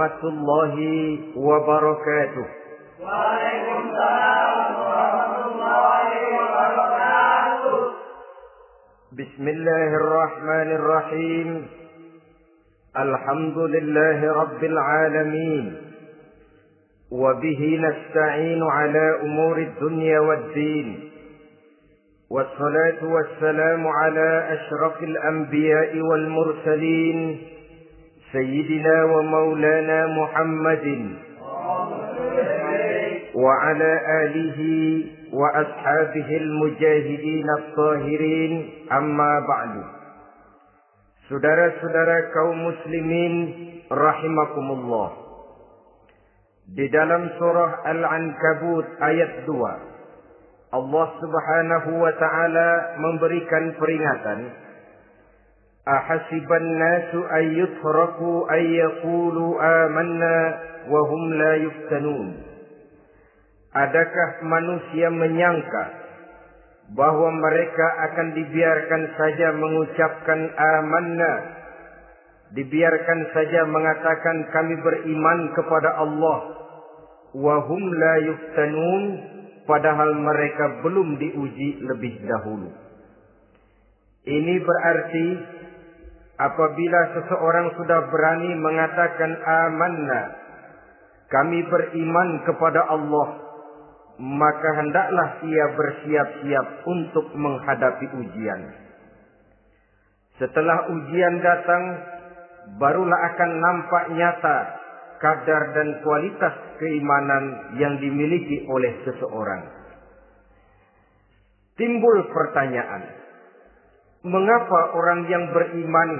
ورحمة الله وبركاته وعليكم السلام ورحمة الله وبركاته. بسم الله الرحمن الرحيم. الحمد لله رب العالمين. وبه نستعين على أمور الدنيا والدين. والصلاة والسلام على أشرف الأنبياء والمرسلين سيدنا ومولانا محمد وعلى آله وأصحابه المجاهدين الطاهرين. أما بعد. سدرة سدرة كوم مسلمين رحمكم الله. بدلم سورة العنكبوت آية 2 الله سبحانه وتعالى memberikan peringatan Nasu ay yutraku ay yaqulu amanna wa hum la yuftanun Adakah manusia menyangka bahwa mereka akan dibiarkan saja mengucapkan amanna dibiarkan saja mengatakan kami beriman kepada Allah wa hum la yuftanun padahal mereka belum diuji lebih dahulu. Ini berarti apabila seseorang sudah berani mengatakan amanna kami beriman kepada Allah maka hendaklah ia bersiap-siap untuk menghadapi ujian. Setelah ujian datang, barulah akan nampak nyata kadar dan kualitas keimanan yang dimiliki oleh seseorang. Timbul pertanyaan, mengapa orang yang beriman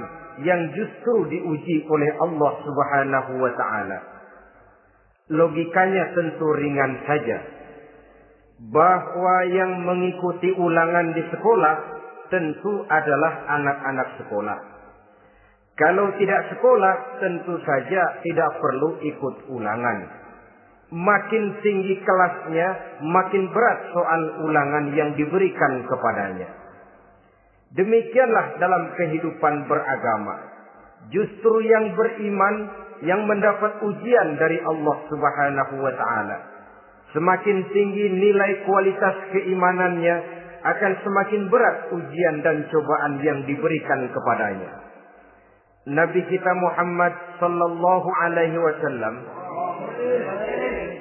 yang justru diuji oleh Allah Subhanahu wa taala? Logikanya tentu ringan saja bahwa yang mengikuti ulangan di sekolah tentu adalah anak-anak sekolah. Kalau tidak sekolah, tentu saja tidak perlu ikut ulangan. Makin tinggi kelasnya, makin berat soal ulangan yang diberikan kepadanya. Demikianlah dalam kehidupan beragama. Justru yang beriman yang mendapat ujian dari Allah Subhanahu wa taala Semakin tinggi nilai kualitas keimanannya, akan semakin berat ujian dan cobaan yang diberikan kepadanya. Nabi kita Muhammad sallallahu alaihi wasallam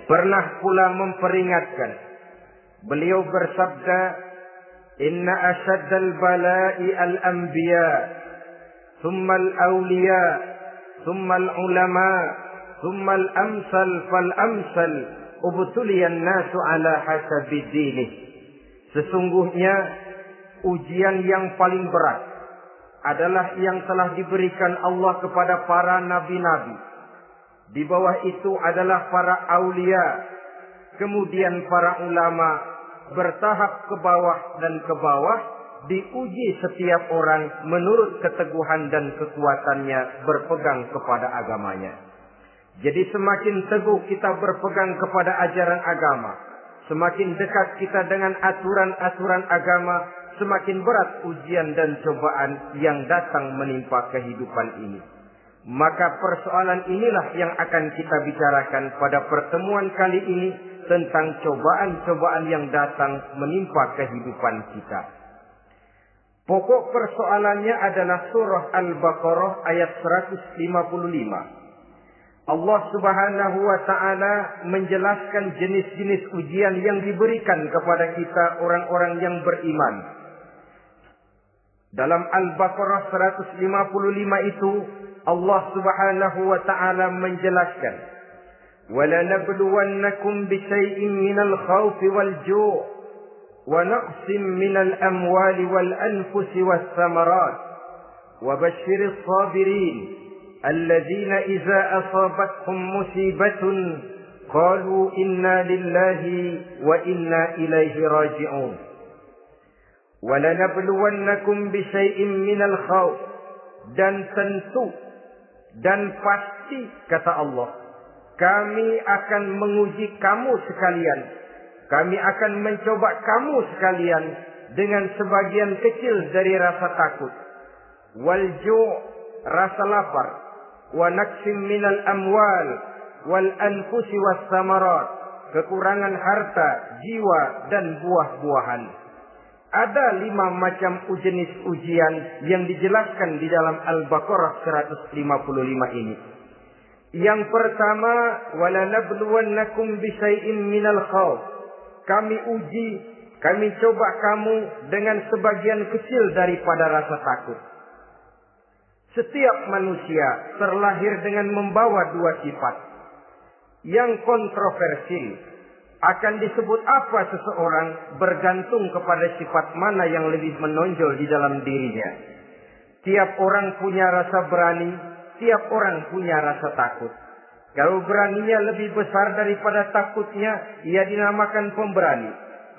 pernah pula memperingatkan. Beliau bersabda, "Inna ashaddal bala'i al-anbiya, thumma al-awliya, thumma al-ulama, thumma al-amsal fal-amsal." ubtuliyan nasu ala hasabi dini. Sesungguhnya ujian yang paling berat adalah yang telah diberikan Allah kepada para nabi-nabi. Di bawah itu adalah para aulia, kemudian para ulama bertahap ke bawah dan ke bawah diuji setiap orang menurut keteguhan dan kekuatannya berpegang kepada agamanya. Jadi semakin teguh kita berpegang kepada ajaran agama, semakin dekat kita dengan aturan-aturan agama, semakin berat ujian dan cobaan yang datang menimpa kehidupan ini. Maka persoalan inilah yang akan kita bicarakan pada pertemuan kali ini tentang cobaan-cobaan yang datang menimpa kehidupan kita. Pokok persoalannya adalah surah Al-Baqarah ayat 155. Allah Subhanahu wa taala menjelaskan jenis-jenis ujian yang diberikan kepada kita orang-orang yang beriman. Dalam Al-Baqarah 155 itu Allah Subhanahu wa taala menjelaskan وَلَنَبْلُوَنَّكُمْ بِشَيْءٍ مِنَ الْخَوْفِ وَالْجُوعِ وَنَقْصٍ مِنَ الْأَمْوَالِ وَالْأَنفُسِ وَالثَّمَرَاتِ. وَبَشِّرِ الصَّابِرِينَ الذين إذا أصابتهم مصيبة قالوا إنا لله وإنا إليه راجعون. ولنبلونكم بشيء من الخوف. Dan tentu dan pasti kata Allah kami akan menguji kamu sekalian. Kami akan mencoba kamu sekalian dengan sebagian kecil dari rasa takut. Wal rasa lapar, wa naksim minal amwal. Wal anfusi was samarat, kekurangan harta, jiwa dan buah-buahan. Ada lima macam jenis ujian yang dijelaskan di dalam Al-Baqarah 155 ini. Yang pertama, wala nabluwannakum bisyai'in minal khawf. Kami uji, kami coba kamu dengan sebagian kecil daripada rasa takut. Setiap manusia terlahir dengan membawa dua sifat. Yang kontroversi akan disebut apa seseorang bergantung kepada sifat mana yang lebih menonjol di dalam dirinya. Tiap orang punya rasa berani, tiap orang punya rasa takut. Kalau beraninya lebih besar daripada takutnya, ia dinamakan pemberani.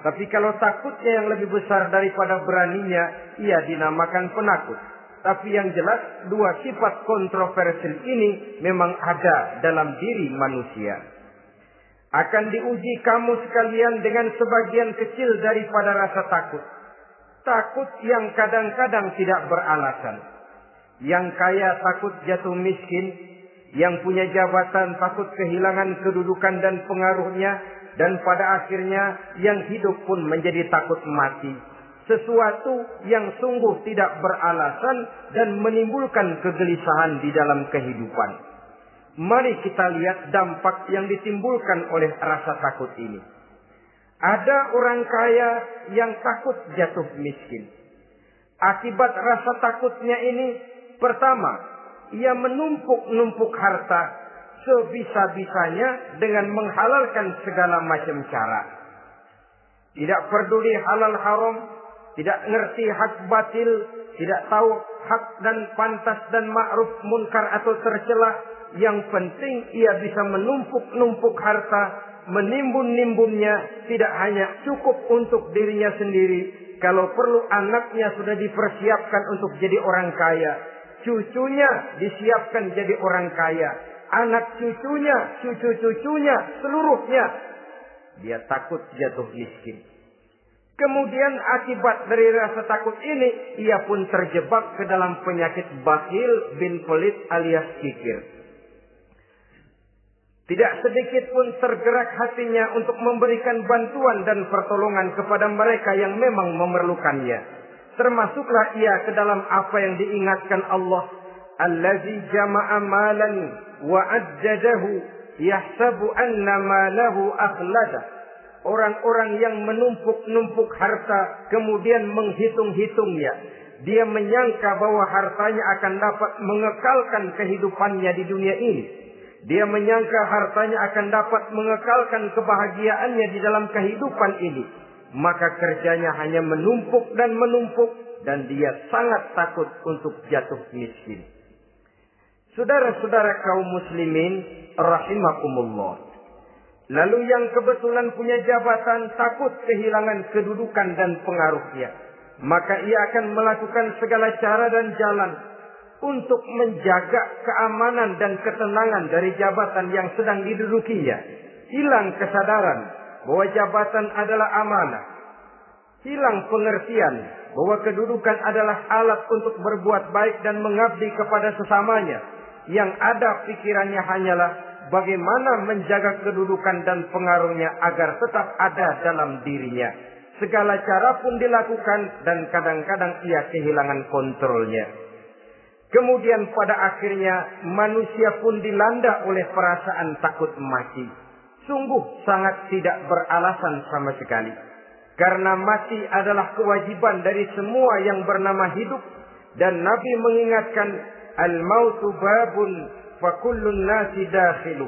Tapi kalau takutnya yang lebih besar daripada beraninya, ia dinamakan penakut. Tapi yang jelas, dua sifat kontroversial ini memang ada dalam diri manusia. Akan diuji kamu sekalian dengan sebagian kecil daripada rasa takut. Takut yang kadang-kadang tidak beralasan. Yang kaya takut jatuh miskin, yang punya jabatan takut kehilangan kedudukan dan pengaruhnya, dan pada akhirnya yang hidup pun menjadi takut mati. Sesuatu yang sungguh tidak beralasan dan menimbulkan kegelisahan di dalam kehidupan. Mari kita lihat dampak yang ditimbulkan oleh rasa takut ini. Ada orang kaya yang takut jatuh miskin. Akibat rasa takutnya ini Pertama, ia menumpuk-numpuk harta sebisa-bisanya dengan menghalalkan segala macam cara. Tidak peduli halal haram, tidak ngerti hak batil, tidak tahu hak dan pantas dan ma'ruf munkar atau tercela. Yang penting ia bisa menumpuk-numpuk harta, menimbun-nimbunnya, tidak hanya cukup untuk dirinya sendiri. Kalau perlu anaknya sudah dipersiapkan untuk jadi orang kaya cucunya disiapkan jadi orang kaya. Anak cucunya, cucu-cucunya, seluruhnya. Dia takut jatuh miskin. Kemudian akibat dari rasa takut ini, ia pun terjebak ke dalam penyakit bakhil bin pelit alias kikir. Tidak sedikit pun tergerak hatinya untuk memberikan bantuan dan pertolongan kepada mereka yang memang memerlukannya termasuklah ia ke dalam apa yang diingatkan Allah. Allazi jama'a malan wa ajjadahu yahsabu anna malahu akhlada. Orang-orang yang menumpuk-numpuk harta kemudian menghitung-hitungnya. Dia menyangka bahwa hartanya akan dapat mengekalkan kehidupannya di dunia ini. Dia menyangka hartanya akan dapat mengekalkan kebahagiaannya di dalam kehidupan ini maka kerjanya hanya menumpuk dan menumpuk dan dia sangat takut untuk jatuh miskin. Saudara-saudara kaum muslimin rahimakumullah. Lalu yang kebetulan punya jabatan takut kehilangan kedudukan dan pengaruhnya. Maka ia akan melakukan segala cara dan jalan untuk menjaga keamanan dan ketenangan dari jabatan yang sedang didudukinya. Hilang kesadaran bahwa jabatan adalah amanah. Hilang pengertian bahwa kedudukan adalah alat untuk berbuat baik dan mengabdi kepada sesamanya. Yang ada pikirannya hanyalah bagaimana menjaga kedudukan dan pengaruhnya agar tetap ada dalam dirinya. Segala cara pun dilakukan dan kadang-kadang ia kehilangan kontrolnya. Kemudian pada akhirnya manusia pun dilanda oleh perasaan takut mati sungguh sangat tidak beralasan sama sekali. Karena mati adalah kewajiban dari semua yang bernama hidup. Dan Nabi mengingatkan, Al-mautu babun fakullun nasi dakhilu.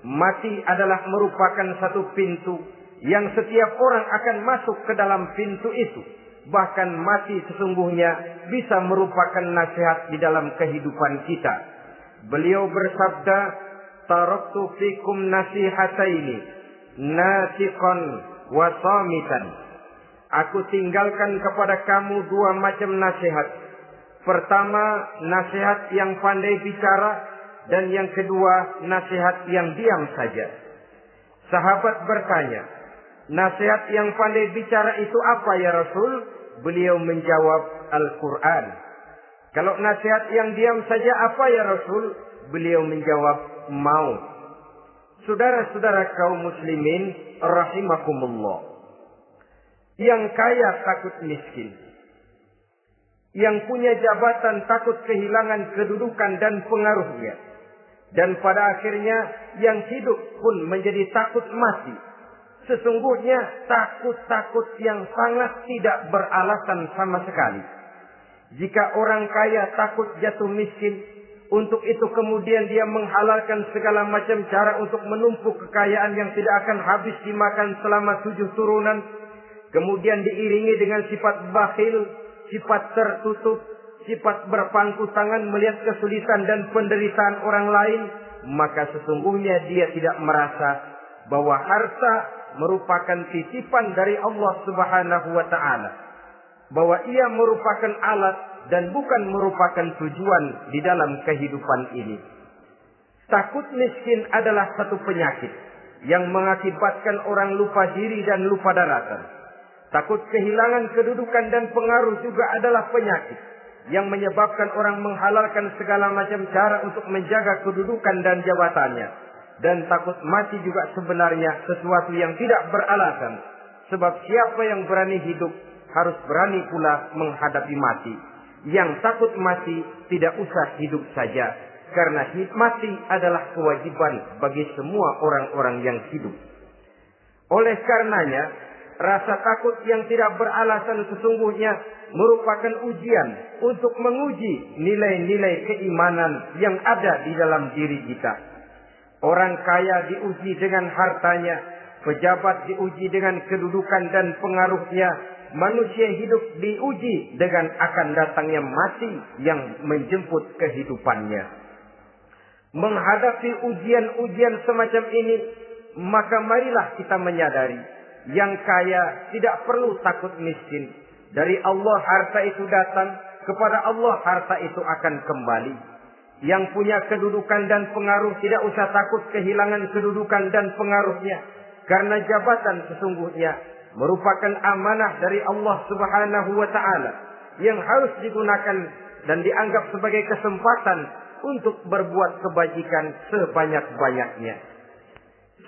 Mati adalah merupakan satu pintu yang setiap orang akan masuk ke dalam pintu itu. Bahkan mati sesungguhnya bisa merupakan nasihat di dalam kehidupan kita. Beliau bersabda, taraktu fikum nasihataini nasiqan wa samitan Aku tinggalkan kepada kamu dua macam nasihat. Pertama, nasihat yang pandai bicara dan yang kedua, nasihat yang diam saja. Sahabat bertanya, nasihat yang pandai bicara itu apa ya Rasul? Beliau menjawab Al-Quran. Kalau nasihat yang diam saja apa ya Rasul? Beliau menjawab, mau. Saudara-saudara kaum muslimin, rahimakumullah. Yang kaya takut miskin. Yang punya jabatan takut kehilangan kedudukan dan pengaruhnya. Dan pada akhirnya yang hidup pun menjadi takut mati. Sesungguhnya takut-takut yang sangat tidak beralasan sama sekali. Jika orang kaya takut jatuh miskin, untuk itu kemudian dia menghalalkan segala macam cara untuk menumpuk kekayaan yang tidak akan habis dimakan selama tujuh turunan. Kemudian diiringi dengan sifat bakhil, sifat tertutup, sifat berpangku tangan melihat kesulitan dan penderitaan orang lain, maka sesungguhnya dia tidak merasa bahwa harta merupakan titipan dari Allah Subhanahu wa taala. Bahwa ia merupakan alat dan bukan merupakan tujuan di dalam kehidupan ini. Takut miskin adalah satu penyakit yang mengakibatkan orang lupa diri dan lupa daratan. Takut kehilangan kedudukan dan pengaruh juga adalah penyakit yang menyebabkan orang menghalalkan segala macam cara untuk menjaga kedudukan dan jabatannya. Dan takut mati juga sebenarnya sesuatu yang tidak beralasan. Sebab siapa yang berani hidup harus berani pula menghadapi mati. Yang takut mati tidak usah hidup saja. Karena mati adalah kewajiban bagi semua orang-orang yang hidup. Oleh karenanya, rasa takut yang tidak beralasan sesungguhnya merupakan ujian untuk menguji nilai-nilai keimanan yang ada di dalam diri kita. Orang kaya diuji dengan hartanya, pejabat diuji dengan kedudukan dan pengaruhnya, manusia hidup diuji dengan akan datangnya mati yang menjemput kehidupannya. Menghadapi ujian-ujian semacam ini, maka marilah kita menyadari yang kaya tidak perlu takut miskin. Dari Allah harta itu datang, kepada Allah harta itu akan kembali. Yang punya kedudukan dan pengaruh tidak usah takut kehilangan kedudukan dan pengaruhnya. Karena jabatan sesungguhnya merupakan amanah dari Allah subhanahu wa ta'ala. Yang harus digunakan dan dianggap sebagai kesempatan untuk berbuat kebajikan sebanyak-banyaknya.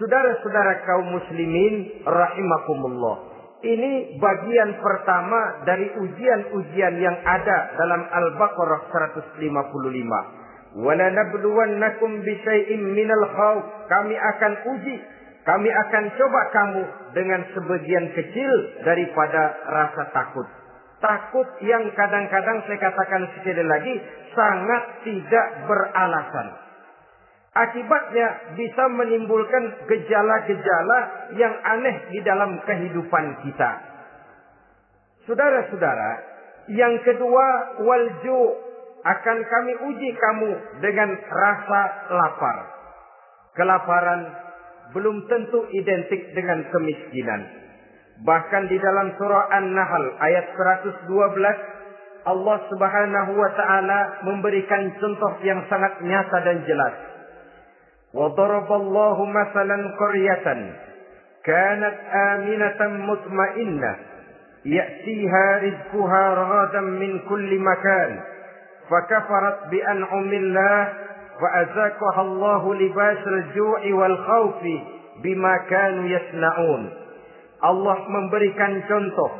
Saudara-saudara kaum muslimin rahimakumullah. Ini bagian pertama dari ujian-ujian yang ada dalam Al-Baqarah 155. Walanabluwannakum bisyai'im minal khawf. Kami akan uji, kami akan coba kamu dengan sebagian kecil daripada rasa takut. Takut yang kadang-kadang saya katakan sekali lagi sangat tidak beralasan. Akibatnya bisa menimbulkan gejala-gejala yang aneh di dalam kehidupan kita. Saudara-saudara, yang kedua walju akan kami uji kamu dengan rasa lapar. Kelaparan belum tentu identik dengan kemiskinan. Bahkan di dalam surah An-Nahl ayat 112 Allah Subhanahu wa taala memberikan contoh yang sangat nyata dan jelas. Wa daraballahu masalan qaryatan kanat aminatan mutmainnah ya'tiha rizquha ragadan min kulli makan fakafarat bi an'amillah فأذاقها الله لباس الجوع والخوف bima kanu yasnaun. Allah memberikan contoh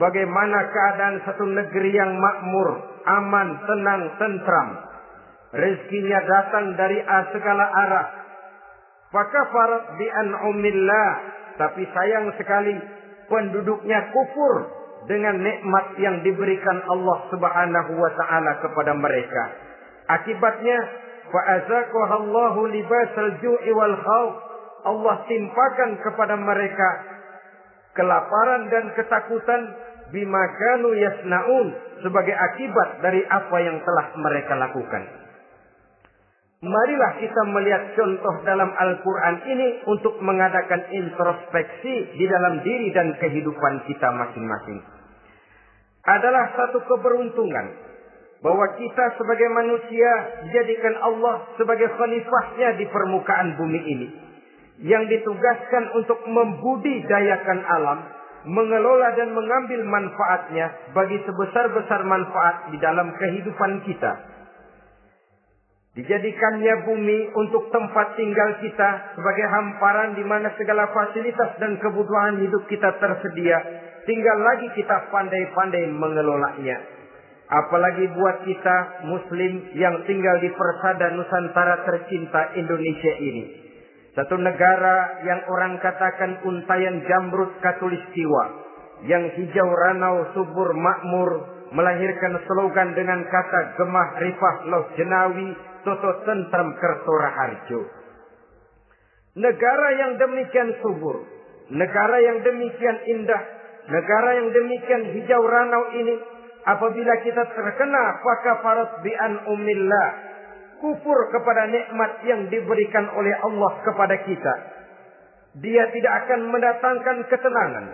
bagaimana keadaan satu negeri yang makmur, aman, tenang, tentram Rezekinya datang dari segala arah. Fakafarat bi an'umillah. Tapi sayang sekali penduduknya kufur dengan nikmat yang diberikan Allah Subhanahu wa taala kepada mereka. Akibatnya fa'azaqahallahu libasal ju'i wal khauf. Allah timpakan kepada mereka kelaparan dan ketakutan bima kanu yasnaun sebagai akibat dari apa yang telah mereka lakukan. Marilah kita melihat contoh dalam Al-Quran ini untuk mengadakan introspeksi di dalam diri dan kehidupan kita masing-masing. Adalah satu keberuntungan bahwa kita sebagai manusia dijadikan Allah sebagai khalifahnya di permukaan bumi ini. Yang ditugaskan untuk membudidayakan alam, mengelola dan mengambil manfaatnya bagi sebesar-besar manfaat di dalam kehidupan kita. Dijadikannya bumi untuk tempat tinggal kita sebagai hamparan di mana segala fasilitas dan kebutuhan hidup kita tersedia. Tinggal lagi kita pandai-pandai mengelolanya. Apalagi buat kita muslim yang tinggal di persada Nusantara tercinta Indonesia ini. Satu negara yang orang katakan untayan jamrut katulistiwa. Yang hijau ranau subur makmur melahirkan slogan dengan kata gemah rifah loh jenawi toto tentram kertora harjo. Negara yang demikian subur, negara yang demikian indah, negara yang demikian hijau ranau ini, apabila kita terkena fakafarat bi'an umillah, kufur kepada nikmat yang diberikan oleh Allah kepada kita, dia tidak akan mendatangkan ketenangan,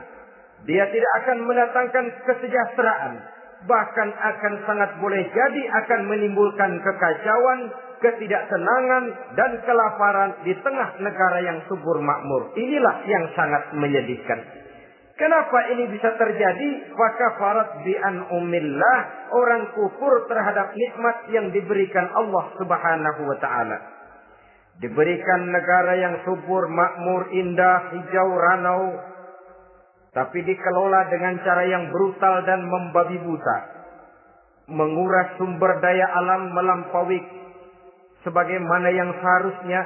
dia tidak akan mendatangkan kesejahteraan, bahkan akan sangat boleh jadi akan menimbulkan kekacauan, ketidaktenangan, dan kelaparan di tengah negara yang subur makmur. Inilah yang sangat menyedihkan. Kenapa ini bisa terjadi? Fakafarat bi'an umillah. Orang kufur terhadap nikmat yang diberikan Allah subhanahu wa ta'ala. Diberikan negara yang subur, makmur, indah, hijau, ranau, tapi dikelola dengan cara yang brutal dan membabi buta. Menguras sumber daya alam melampaui sebagaimana yang seharusnya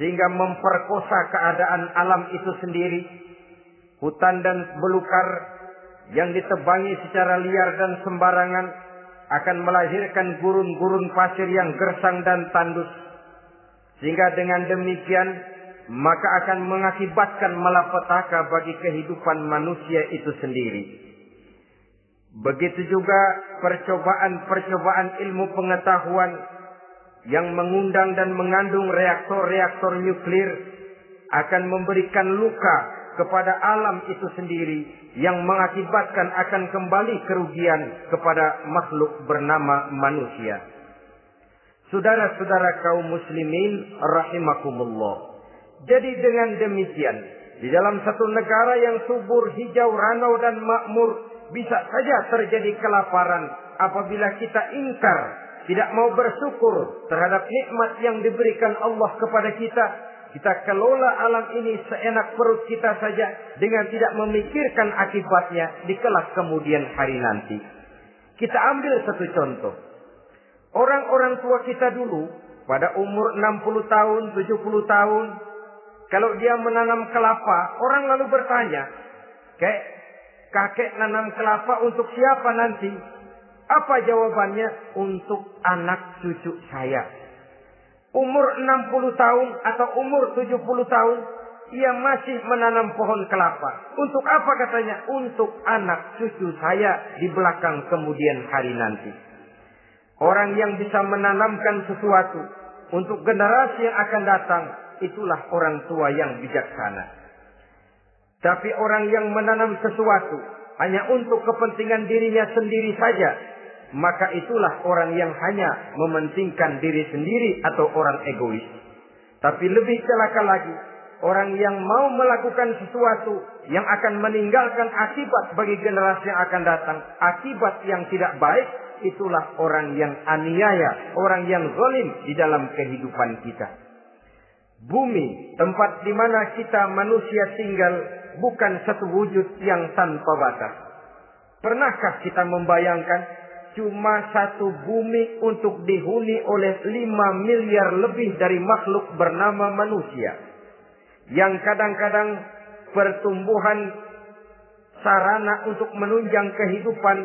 sehingga memperkosa keadaan alam itu sendiri. Hutan dan belukar yang ditebangi secara liar dan sembarangan akan melahirkan gurun-gurun pasir yang gersang dan tandus. Sehingga dengan demikian maka akan mengakibatkan malapetaka bagi kehidupan manusia itu sendiri. Begitu juga percobaan-percobaan ilmu pengetahuan yang mengundang dan mengandung reaktor-reaktor nuklir akan memberikan luka kepada alam itu sendiri yang mengakibatkan akan kembali kerugian kepada makhluk bernama manusia. Saudara-saudara kaum muslimin rahimakumullah. Jadi dengan demikian, di dalam satu negara yang subur, hijau, ranau dan makmur, bisa saja terjadi kelaparan apabila kita ingkar, tidak mau bersyukur terhadap nikmat yang diberikan Allah kepada kita. Kita kelola alam ini seenak perut kita saja dengan tidak memikirkan akibatnya di kelak kemudian hari nanti. Kita ambil satu contoh. Orang-orang tua kita dulu pada umur 60 tahun, 70 tahun, kalau dia menanam kelapa, orang lalu bertanya, kayak kakek nanam kelapa untuk siapa nanti? Apa jawabannya? Untuk anak cucu saya. Umur 60 tahun atau umur 70 tahun, ia masih menanam pohon kelapa. Untuk apa katanya? Untuk anak cucu saya di belakang kemudian hari nanti. Orang yang bisa menanamkan sesuatu untuk generasi yang akan datang, itulah orang tua yang bijaksana. Tapi orang yang menanam sesuatu hanya untuk kepentingan dirinya sendiri saja, maka itulah orang yang hanya mementingkan diri sendiri atau orang egois. Tapi lebih celaka lagi, orang yang mau melakukan sesuatu yang akan meninggalkan akibat bagi generasi yang akan datang, akibat yang tidak baik, itulah orang yang aniaya, orang yang zalim di dalam kehidupan kita. Bumi, tempat di mana kita manusia tinggal, bukan satu wujud yang tanpa batas. Pernahkah kita membayangkan cuma satu bumi untuk dihuni oleh lima miliar lebih dari makhluk bernama manusia. Yang kadang-kadang pertumbuhan sarana untuk menunjang kehidupan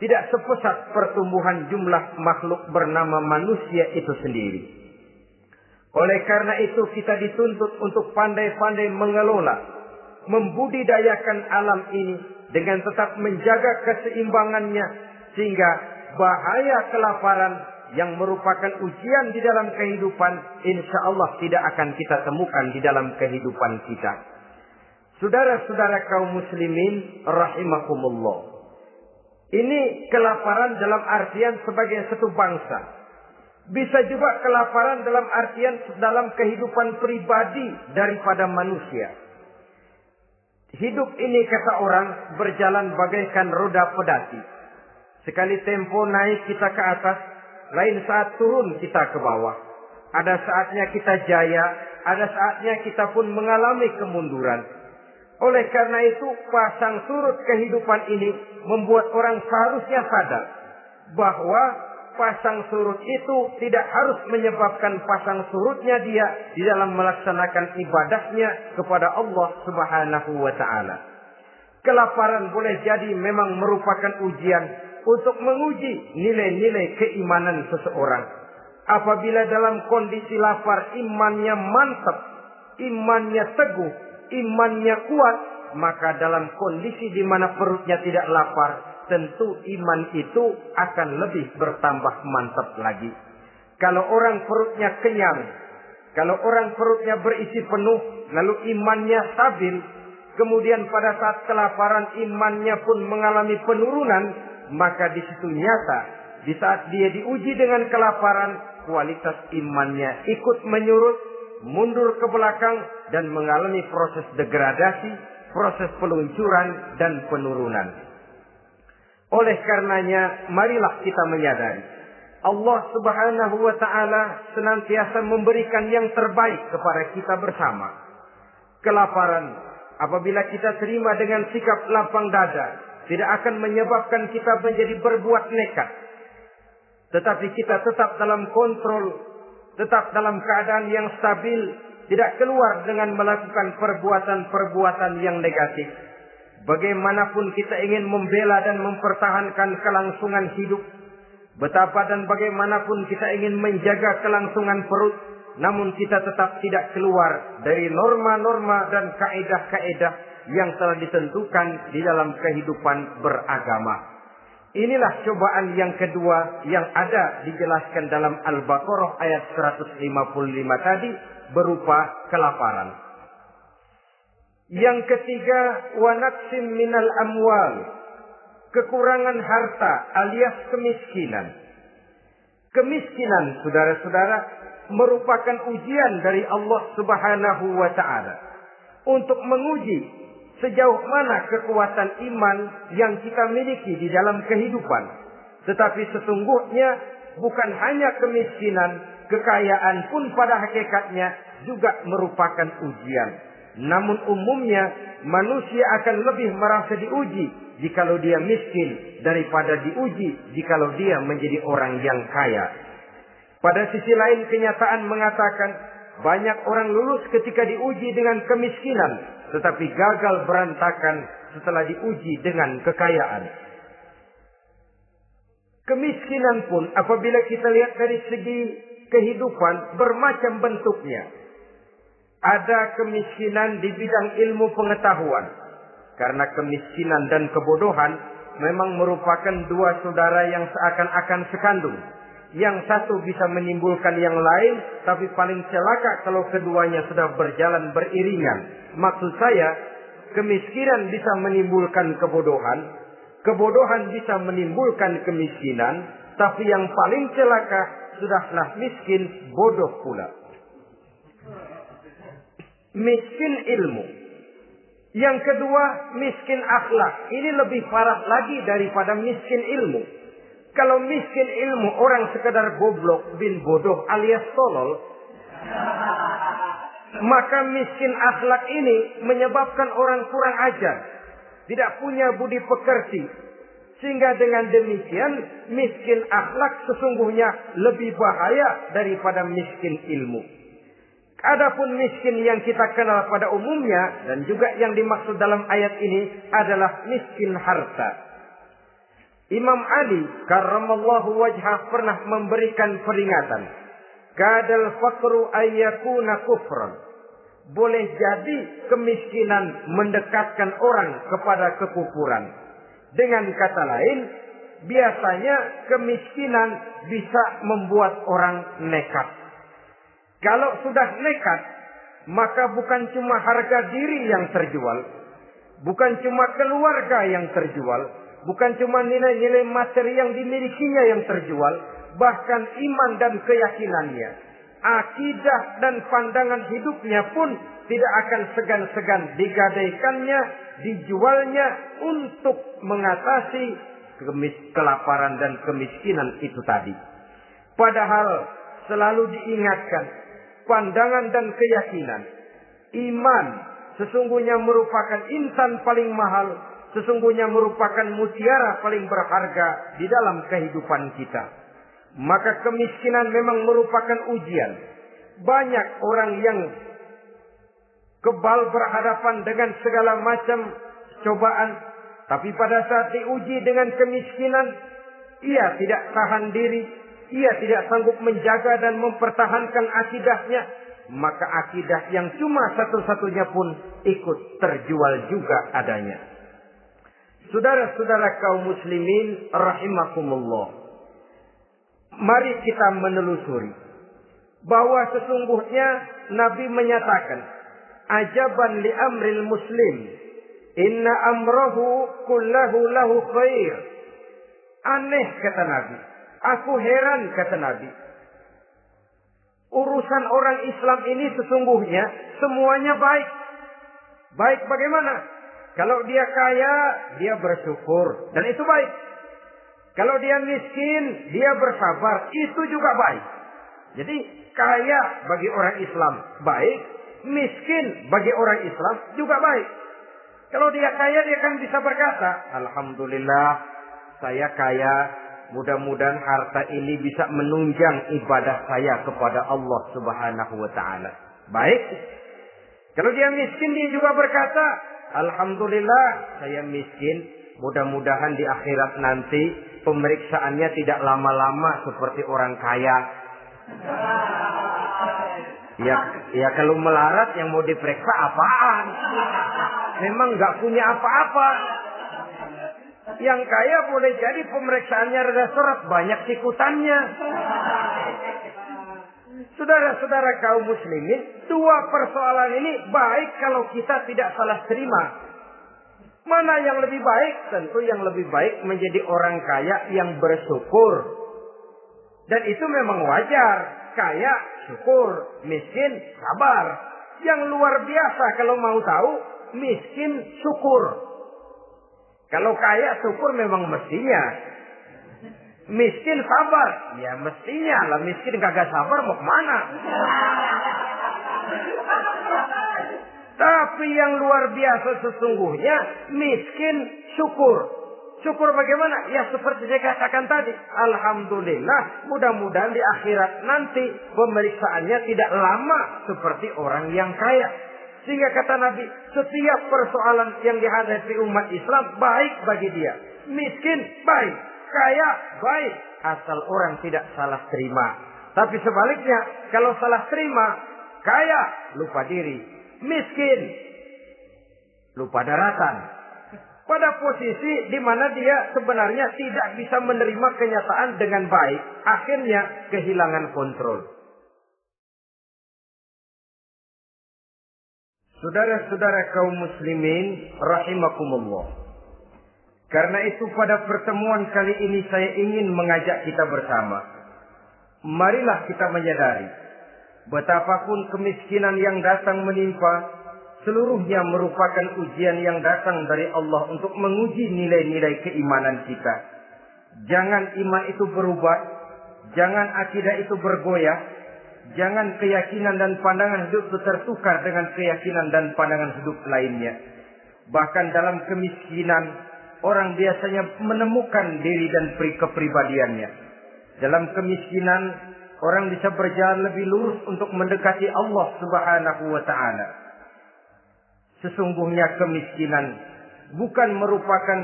tidak sepesat pertumbuhan jumlah makhluk bernama manusia itu sendiri. Oleh karena itu kita dituntut untuk pandai-pandai mengelola, membudidayakan alam ini dengan tetap menjaga keseimbangannya sehingga bahaya kelaparan yang merupakan ujian di dalam kehidupan insya Allah tidak akan kita temukan di dalam kehidupan kita. Saudara-saudara kaum muslimin rahimakumullah. Ini kelaparan dalam artian sebagai satu bangsa. Bisa juga kelaparan dalam artian dalam kehidupan pribadi daripada manusia. Hidup ini kata orang berjalan bagaikan roda pedati. Sekali tempo naik kita ke atas, lain saat turun kita ke bawah. Ada saatnya kita jaya, ada saatnya kita pun mengalami kemunduran. Oleh karena itu, pasang surut kehidupan ini membuat orang seharusnya sadar bahwa pasang surut itu tidak harus menyebabkan pasang surutnya dia di dalam melaksanakan ibadahnya kepada Allah Subhanahu wa taala. Kelaparan boleh jadi memang merupakan ujian untuk menguji nilai-nilai keimanan seseorang. Apabila dalam kondisi lapar imannya mantap, imannya teguh, imannya kuat, maka dalam kondisi di mana perutnya tidak lapar, tentu iman itu akan lebih bertambah mantap lagi. Kalau orang perutnya kenyang, kalau orang perutnya berisi penuh, lalu imannya stabil, kemudian pada saat kelaparan imannya pun mengalami penurunan, maka di situ nyata, di saat dia diuji dengan kelaparan, kualitas imannya ikut menyurut, mundur ke belakang, dan mengalami proses degradasi, proses peluncuran, dan penurunan. Oleh karenanya, marilah kita menyadari Allah Subhanahu wa taala senantiasa memberikan yang terbaik kepada kita bersama. Kelaparan apabila kita terima dengan sikap lapang dada tidak akan menyebabkan kita menjadi berbuat nekat. Tetapi kita tetap dalam kontrol, tetap dalam keadaan yang stabil, tidak keluar dengan melakukan perbuatan-perbuatan yang negatif Bagaimanapun kita ingin membela dan mempertahankan kelangsungan hidup. Betapa dan bagaimanapun kita ingin menjaga kelangsungan perut. Namun kita tetap tidak keluar dari norma-norma dan kaedah-kaedah yang telah ditentukan di dalam kehidupan beragama. Inilah cobaan yang kedua yang ada dijelaskan dalam Al-Baqarah ayat 155 tadi berupa kelaparan. Yang ketiga, wanaksim minal amwal. Kekurangan harta alias kemiskinan. Kemiskinan, saudara-saudara, merupakan ujian dari Allah Subhanahu wa taala untuk menguji sejauh mana kekuatan iman yang kita miliki di dalam kehidupan. Tetapi sesungguhnya bukan hanya kemiskinan, kekayaan pun pada hakikatnya juga merupakan ujian. Namun umumnya manusia akan lebih merasa diuji jikalau dia miskin daripada diuji jikalau dia menjadi orang yang kaya. Pada sisi lain kenyataan mengatakan banyak orang lulus ketika diuji dengan kemiskinan tetapi gagal berantakan setelah diuji dengan kekayaan. Kemiskinan pun apabila kita lihat dari segi kehidupan bermacam bentuknya. Ada kemiskinan di bidang ilmu pengetahuan. Karena kemiskinan dan kebodohan memang merupakan dua saudara yang seakan-akan sekandung. Yang satu bisa menimbulkan yang lain, tapi paling celaka kalau keduanya sudah berjalan beriringan. Maksud saya, kemiskinan bisa menimbulkan kebodohan, kebodohan bisa menimbulkan kemiskinan, tapi yang paling celaka sudahlah miskin, bodoh pula miskin ilmu. Yang kedua, miskin akhlak. Ini lebih parah lagi daripada miskin ilmu. Kalau miskin ilmu orang sekedar goblok bin bodoh alias tolol, maka miskin akhlak ini menyebabkan orang kurang ajar, tidak punya budi pekerti, sehingga dengan demikian miskin akhlak sesungguhnya lebih bahaya daripada miskin ilmu. Adapun miskin yang kita kenal pada umumnya dan juga yang dimaksud dalam ayat ini adalah miskin harta. Imam Ali karramallahu wajhah pernah memberikan peringatan. Kadal fakru ayyakuna kufran. Boleh jadi kemiskinan mendekatkan orang kepada kekufuran. Dengan kata lain, biasanya kemiskinan bisa membuat orang nekat. Kalau sudah nekat, maka bukan cuma harga diri yang terjual, bukan cuma keluarga yang terjual, bukan cuma nilai-nilai materi yang dimilikinya yang terjual, bahkan iman dan keyakinannya. akidah dan pandangan hidupnya pun tidak akan segan-segan digadaikannya, dijualnya untuk mengatasi kelaparan dan kemiskinan itu tadi. Padahal selalu diingatkan pandangan dan keyakinan iman sesungguhnya merupakan insan paling mahal, sesungguhnya merupakan mutiara paling berharga di dalam kehidupan kita. Maka kemiskinan memang merupakan ujian. Banyak orang yang kebal berhadapan dengan segala macam cobaan, tapi pada saat diuji dengan kemiskinan, ia tidak tahan diri, ia tidak sanggup menjaga dan mempertahankan akidahnya, maka akidah yang cuma satu-satunya pun ikut terjual juga adanya. Saudara-saudara kaum muslimin rahimakumullah. Mari kita menelusuri bahwa sesungguhnya Nabi menyatakan ajaban li amril muslim inna amrahu kullahu lahu khair. Aneh kata Nabi. Aku heran kata Nabi urusan orang Islam ini sesungguhnya semuanya baik. Baik bagaimana? Kalau dia kaya, dia bersyukur dan itu baik. Kalau dia miskin, dia bersabar, itu juga baik. Jadi kaya bagi orang Islam baik, miskin bagi orang Islam juga baik. Kalau dia kaya, dia kan bisa berkata, Alhamdulillah, saya kaya, Mudah-mudahan harta ini bisa menunjang ibadah saya kepada Allah Subhanahu wa taala. Baik. Kalau dia miskin dia juga berkata, "Alhamdulillah, saya miskin. Mudah-mudahan di akhirat nanti pemeriksaannya tidak lama-lama seperti orang kaya." Ya, ya kalau melarat yang mau diperiksa apaan? Memang nggak punya apa-apa. Yang kaya boleh jadi pemeriksaannya rada surat banyak tikutannya. Saudara-saudara kaum muslimin, dua persoalan ini baik kalau kita tidak salah terima. Mana yang lebih baik? Tentu yang lebih baik menjadi orang kaya yang bersyukur. Dan itu memang wajar. Kaya, syukur. Miskin, sabar. Yang luar biasa kalau mau tahu, miskin, syukur. Kalau kaya syukur memang mestinya. Miskin sabar. Ya mestinya lah. Miskin kagak sabar mau ke mana? Tapi yang luar biasa sesungguhnya miskin syukur. Syukur bagaimana? Ya seperti saya katakan tadi. Alhamdulillah mudah-mudahan di akhirat nanti pemeriksaannya tidak lama seperti orang yang kaya. Sehingga kata Nabi, setiap persoalan yang dihadapi umat Islam baik bagi dia. Miskin baik, kaya baik, asal orang tidak salah terima. Tapi sebaliknya, kalau salah terima, kaya lupa diri, miskin lupa daratan. Pada posisi di mana dia sebenarnya tidak bisa menerima kenyataan dengan baik, akhirnya kehilangan kontrol. Saudara-saudara kaum muslimin rahimakumullah. Karena itu pada pertemuan kali ini saya ingin mengajak kita bersama. Marilah kita menyadari betapapun kemiskinan yang datang menimpa seluruhnya merupakan ujian yang datang dari Allah untuk menguji nilai-nilai keimanan kita. Jangan iman itu berubah, jangan akidah itu bergoyah, Jangan keyakinan dan pandangan hidup itu tertukar dengan keyakinan dan pandangan hidup lainnya. Bahkan dalam kemiskinan, orang biasanya menemukan diri dan kepribadiannya. Dalam kemiskinan, orang bisa berjalan lebih lurus untuk mendekati Allah Subhanahu wa taala. Sesungguhnya kemiskinan bukan merupakan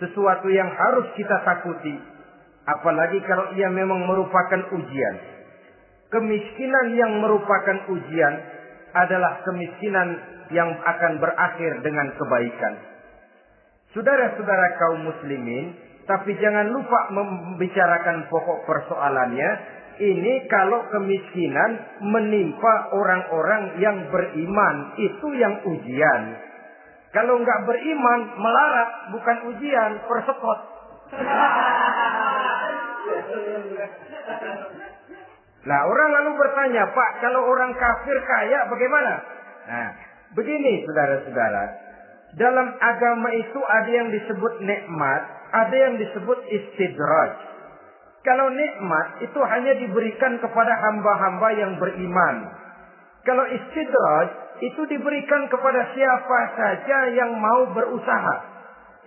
sesuatu yang harus kita takuti, apalagi kalau ia memang merupakan ujian. Kemiskinan yang merupakan ujian adalah kemiskinan yang akan berakhir dengan kebaikan. Saudara-saudara kaum muslimin, tapi jangan lupa membicarakan pokok persoalannya. Ini kalau kemiskinan menimpa orang-orang yang beriman, itu yang ujian. Kalau nggak beriman, melarat, bukan ujian, persekot. Nah, orang lalu bertanya, Pak, kalau orang kafir kaya bagaimana? Nah, begini saudara-saudara. Dalam agama itu ada yang disebut nikmat, ada yang disebut istidraj. Kalau nikmat itu hanya diberikan kepada hamba-hamba yang beriman. Kalau istidraj itu diberikan kepada siapa saja yang mau berusaha.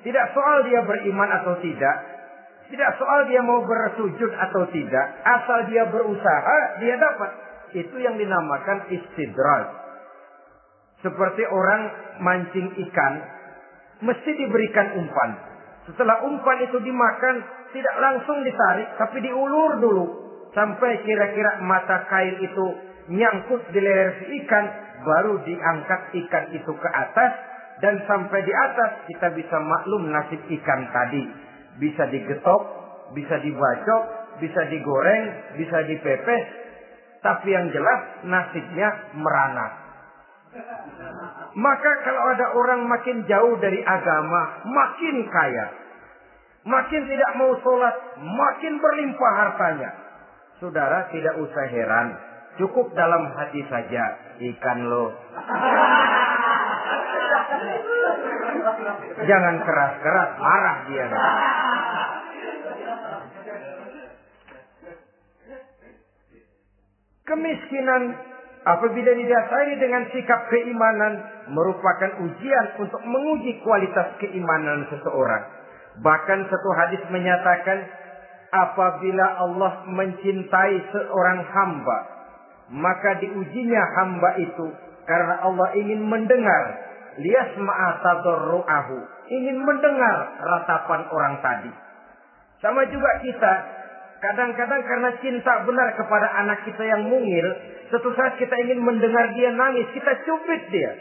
Tidak soal dia beriman atau tidak, tidak soal dia mau bersujud atau tidak, asal dia berusaha, dia dapat. Itu yang dinamakan istidraj. Seperti orang mancing ikan, mesti diberikan umpan. Setelah umpan itu dimakan, tidak langsung ditarik, tapi diulur dulu. Sampai kira-kira mata kail itu nyangkut di leher si ikan, baru diangkat ikan itu ke atas, dan sampai di atas kita bisa maklum nasib ikan tadi. Bisa digetok, bisa dibacok, bisa digoreng, bisa dipepes, tapi yang jelas nasibnya merana. Maka kalau ada orang makin jauh dari agama, makin kaya. Makin tidak mau sholat, makin berlimpah hartanya. Saudara tidak usah heran. Cukup dalam hati saja ikan lo. Jangan keras-keras, marah dia. Kemiskinan apabila didasari dengan sikap keimanan merupakan ujian untuk menguji kualitas keimanan seseorang. Bahkan satu hadis menyatakan apabila Allah mencintai seorang hamba, maka diujinya hamba itu karena Allah ingin mendengar liyasma'a tadarru'ahu, ingin mendengar ratapan orang tadi. Sama juga kita, kadang-kadang karena cinta benar kepada anak kita yang mungil, suatu saat kita ingin mendengar dia nangis, kita cubit dia.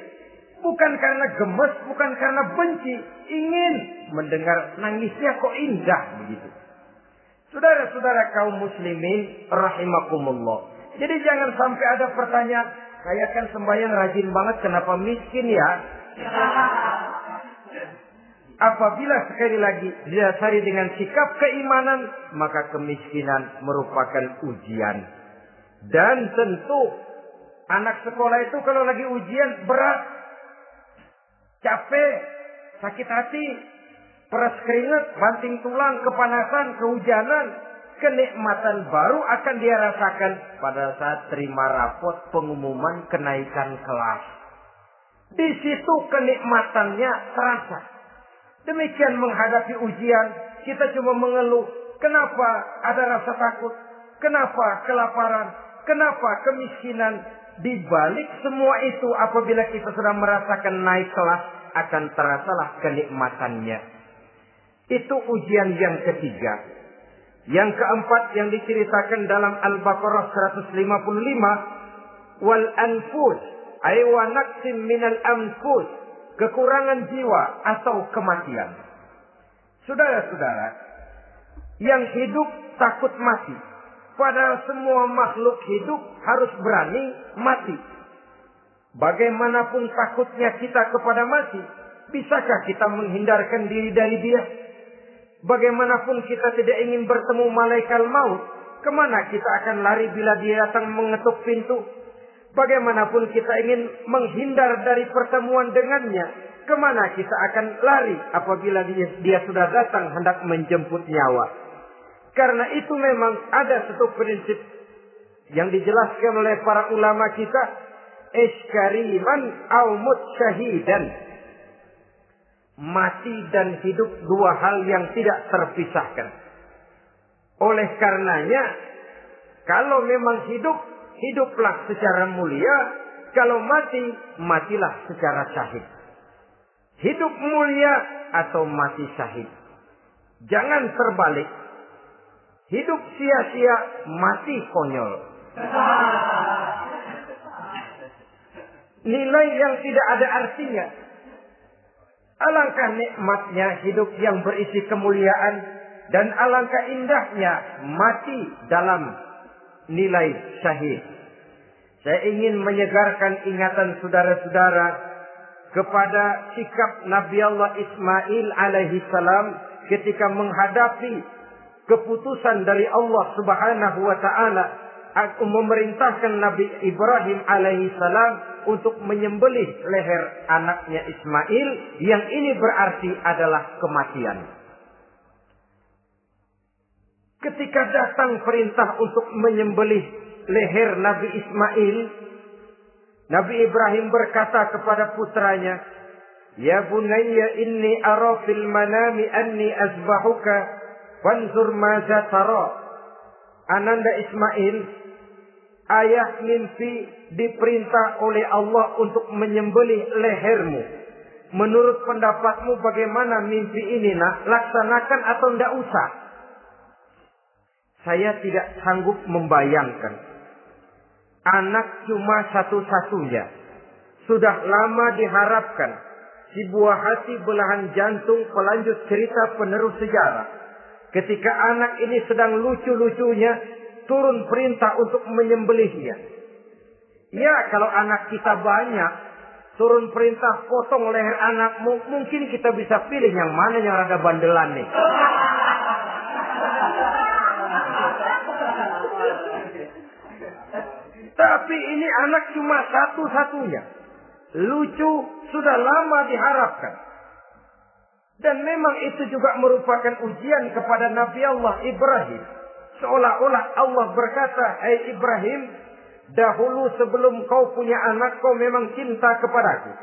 Bukan karena gemes, bukan karena benci, ingin mendengar nangisnya kok indah begitu. Saudara-saudara kaum muslimin rahimakumullah. Jadi jangan sampai ada pertanyaan, saya kan sembahyang rajin banget kenapa miskin ya? Apabila sekali lagi didasari dengan sikap keimanan, maka kemiskinan merupakan ujian. Dan tentu anak sekolah itu kalau lagi ujian berat, capek, sakit hati, peras keringat, banting tulang, kepanasan, kehujanan, kenikmatan baru akan dia rasakan pada saat terima rapot pengumuman kenaikan kelas. Di situ kenikmatannya terasa. Demikian menghadapi ujian, kita cuma mengeluh. Kenapa ada rasa takut? Kenapa kelaparan? Kenapa kemiskinan? Di balik semua itu apabila kita sudah merasakan naik kelas akan terasalah kenikmatannya. Itu ujian yang ketiga. Yang keempat yang diceritakan dalam Al-Baqarah 155 wal anfus ay wa naqsim minal anfus kekurangan jiwa atau kematian. Saudara-saudara, yang hidup takut mati. Padahal semua makhluk hidup harus berani mati. Bagaimanapun takutnya kita kepada mati, bisakah kita menghindarkan diri dari dia? Bagaimanapun kita tidak ingin bertemu malaikat maut, ke mana kita akan lari bila dia datang mengetuk pintu? Bagaimanapun kita ingin menghindar dari pertemuan dengannya, ke mana kita akan lari apabila dia, dia sudah datang hendak menjemput nyawa? Karena itu memang ada satu prinsip yang dijelaskan oleh para ulama kita, iskariman au syahidan. Mati dan hidup dua hal yang tidak terpisahkan. Oleh karenanya, kalau memang hidup hiduplah secara mulia, kalau mati, matilah secara syahid. Hidup mulia atau mati syahid. Jangan terbalik. Hidup sia-sia, mati konyol. Nilai yang tidak ada artinya. Alangkah nikmatnya hidup yang berisi kemuliaan dan alangkah indahnya mati dalam nilai syahid. Saya ingin menyegarkan ingatan saudara-saudara kepada sikap Nabi Allah Ismail alaihi salam ketika menghadapi keputusan dari Allah Subhanahu wa taala memerintahkan Nabi Ibrahim alaihi salam untuk menyembelih leher anaknya Ismail yang ini berarti adalah kematian. Ketika datang perintah untuk menyembelih leher Nabi Ismail, Nabi Ibrahim berkata kepada putranya, "Ya bunayya inni ara fil manami anni azbahuka fanzur maza tara." Ananda Ismail, ayah mimpi diperintah oleh Allah untuk menyembelih lehermu. Menurut pendapatmu bagaimana mimpi ini nak? Laksanakan atau tidak usah? Saya tidak sanggup membayangkan. Anak cuma satu-satunya. Sudah lama diharapkan. Si buah hati belahan jantung pelanjut cerita penerus sejarah. Ketika anak ini sedang lucu-lucunya, turun perintah untuk menyembelihnya. Ya, kalau anak kita banyak, turun perintah potong leher anakmu, mungkin kita bisa pilih yang mana yang rada bandelan nih. Tapi ini anak cuma satu-satunya. Lucu sudah lama diharapkan. Dan memang itu juga merupakan ujian kepada Nabi Allah Ibrahim. Seolah-olah Allah berkata, Hai Ibrahim, dahulu sebelum kau punya anak, kau memang cinta kepadaku.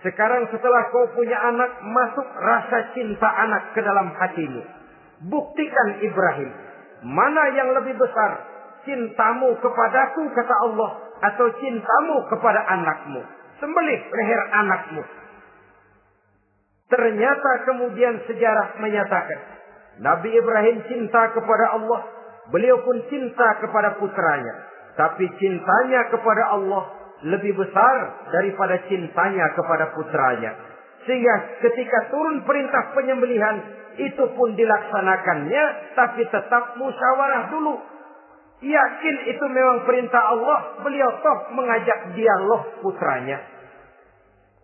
Sekarang setelah kau punya anak, masuk rasa cinta anak ke dalam hatimu. Buktikan Ibrahim, mana yang lebih besar, cintamu kepadaku kata Allah atau cintamu kepada anakmu. Sembelih leher anakmu. Ternyata kemudian sejarah menyatakan Nabi Ibrahim cinta kepada Allah, beliau pun cinta kepada putranya. Tapi cintanya kepada Allah lebih besar daripada cintanya kepada putranya. Sehingga ketika turun perintah penyembelihan, itu pun dilaksanakannya, tapi tetap musyawarah dulu yakin itu memang perintah Allah, beliau toh mengajak dialog putranya.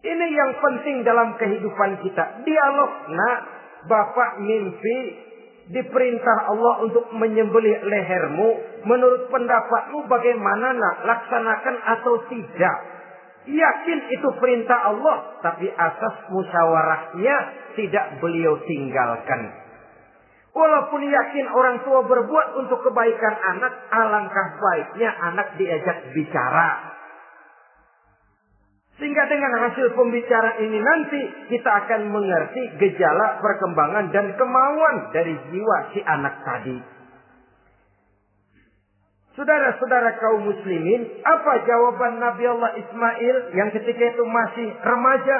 Ini yang penting dalam kehidupan kita. Dialog. Nah, Bapak mimpi diperintah Allah untuk menyembelih lehermu. Menurut pendapatmu bagaimana nak? Laksanakan atau tidak? Yakin itu perintah Allah. Tapi asas musyawarahnya tidak beliau tinggalkan. Walaupun yakin orang tua berbuat untuk kebaikan anak, alangkah baiknya anak diajak bicara. Sehingga dengan hasil pembicaraan ini nanti kita akan mengerti gejala perkembangan dan kemauan dari jiwa si anak tadi. Saudara-saudara kaum muslimin, apa jawaban Nabi Allah Ismail yang ketika itu masih remaja?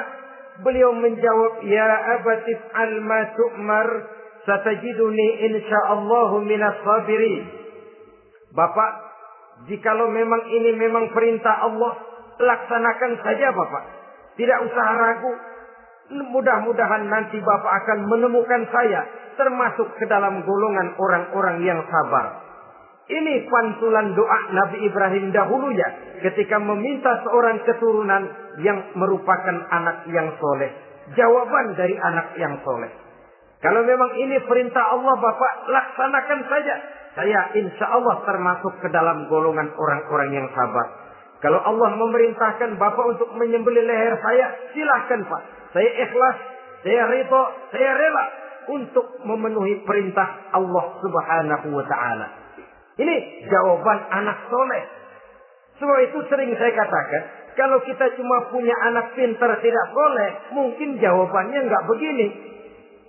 Beliau menjawab, Ya abatif al-ma tu'mar satajiduni insyaallahu minas sabirin. Bapak, jikalau memang ini memang perintah Allah, laksanakan saja Bapak. Tidak usah ragu. Mudah-mudahan nanti Bapak akan menemukan saya termasuk ke dalam golongan orang-orang yang sabar. Ini pantulan doa Nabi Ibrahim dahulu ya ketika meminta seorang keturunan yang merupakan anak yang soleh. Jawaban dari anak yang soleh. Kalau memang ini perintah Allah Bapak laksanakan saja. Saya insya Allah termasuk ke dalam golongan orang-orang yang sabar. Kalau Allah memerintahkan Bapak untuk menyembelih leher saya, silahkan Pak. Saya ikhlas, saya rito, saya rela untuk memenuhi perintah Allah Subhanahu wa taala. Ini jawaban anak soleh. Sebab itu sering saya katakan, kalau kita cuma punya anak pintar tidak soleh, mungkin jawabannya nggak begini.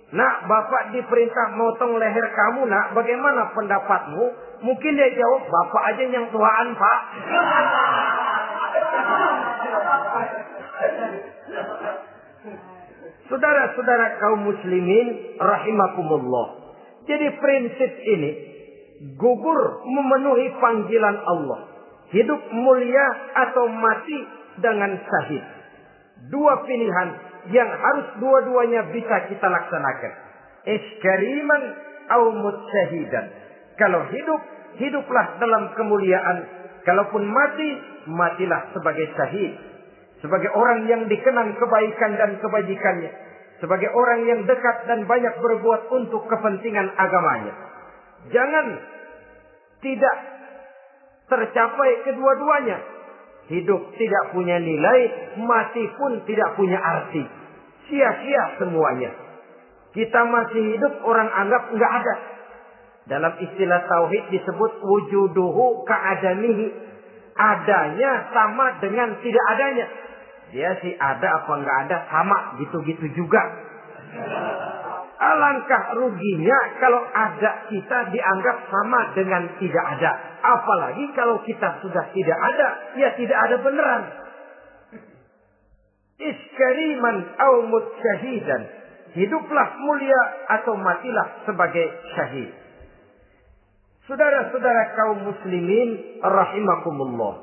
Nak, bapak diperintah motong leher kamu, nak. Bagaimana pendapatmu? Mungkin dia jawab, bapak aja yang tuaan, pak. Saudara-saudara kaum muslimin, rahimakumullah. Jadi prinsip ini, gugur memenuhi panggilan Allah. Hidup mulia atau mati dengan sahid. Dua pilihan yang harus dua-duanya bisa kita laksanakan. Iskariman au mutsyahidan. Kalau hidup, hiduplah dalam kemuliaan. Kalaupun mati, matilah sebagai syahid. Sebagai orang yang dikenang kebaikan dan kebajikannya. Sebagai orang yang dekat dan banyak berbuat untuk kepentingan agamanya. Jangan tidak tercapai kedua-duanya. Hidup tidak punya nilai, mati pun tidak punya arti. Sia-sia semuanya. Kita masih hidup, orang anggap nggak ada. Dalam istilah tauhid disebut wujuduhu ka'adamihi. Adanya sama dengan tidak adanya. Dia sih ada apa nggak ada sama gitu-gitu juga. Alangkah ruginya kalau ada kita dianggap sama dengan tidak ada. Apalagi kalau kita sudah tidak ada, ya tidak ada beneran. Iskariman au syahidan. Hiduplah mulia atau matilah sebagai syahid. Saudara-saudara kaum muslimin rahimakumullah.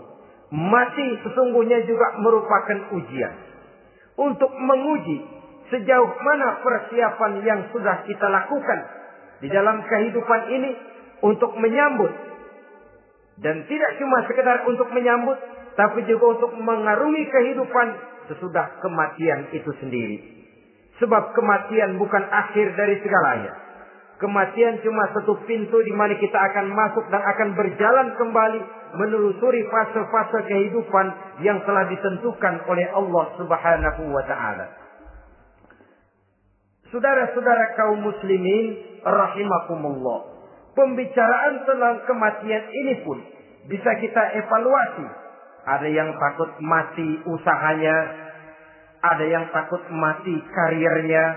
Mati sesungguhnya juga merupakan ujian. Untuk menguji sejauh mana persiapan yang sudah kita lakukan di dalam kehidupan ini untuk menyambut. Dan tidak cuma sekedar untuk menyambut, tapi juga untuk mengarungi kehidupan sesudah kematian itu sendiri. Sebab kematian bukan akhir dari segalanya. Kematian cuma satu pintu di mana kita akan masuk dan akan berjalan kembali menelusuri fase-fase kehidupan yang telah ditentukan oleh Allah Subhanahu wa taala. Saudara-saudara kaum muslimin rahimakumullah. Pembicaraan tentang kematian ini pun bisa kita evaluasi. Ada yang takut mati usahanya, ada yang takut mati karirnya,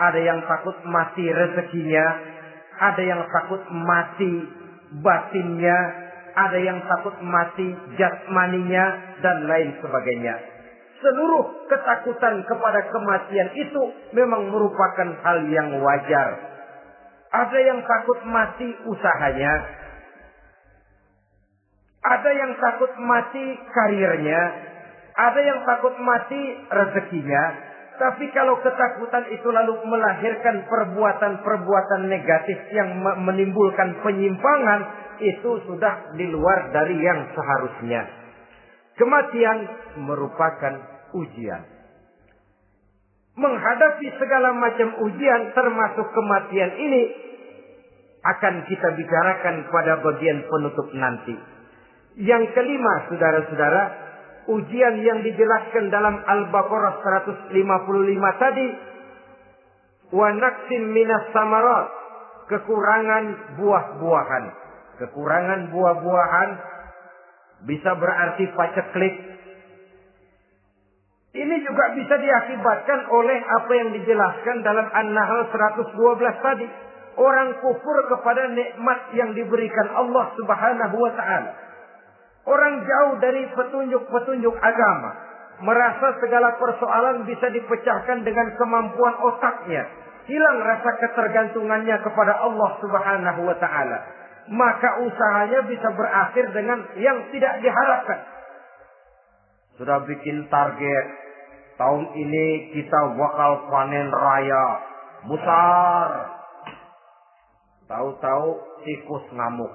ada yang takut mati rezekinya. Ada yang takut mati batinnya. Ada yang takut mati jasmaninya. Dan lain sebagainya. Seluruh ketakutan kepada kematian itu memang merupakan hal yang wajar. Ada yang takut mati usahanya. Ada yang takut mati karirnya. Ada yang takut mati rezekinya. Tapi kalau ketakutan itu lalu melahirkan perbuatan-perbuatan negatif yang menimbulkan penyimpangan, itu sudah di luar dari yang seharusnya. Kematian merupakan ujian. Menghadapi segala macam ujian termasuk kematian ini akan kita bicarakan pada bagian penutup nanti. Yang kelima, saudara-saudara, ujian yang dijelaskan dalam Al-Baqarah 155 tadi wa naqsim minas samarat kekurangan buah-buahan kekurangan buah-buahan bisa berarti paceklik ini juga bisa diakibatkan oleh apa yang dijelaskan dalam An-Nahl 112 tadi orang kufur kepada nikmat yang diberikan Allah Subhanahu wa taala Orang jauh dari petunjuk-petunjuk agama. Merasa segala persoalan bisa dipecahkan dengan kemampuan otaknya. Hilang rasa ketergantungannya kepada Allah subhanahu wa ta'ala. Maka usahanya bisa berakhir dengan yang tidak diharapkan. Sudah bikin target. Tahun ini kita bakal panen raya. Besar. Tahu-tahu tikus ngamuk.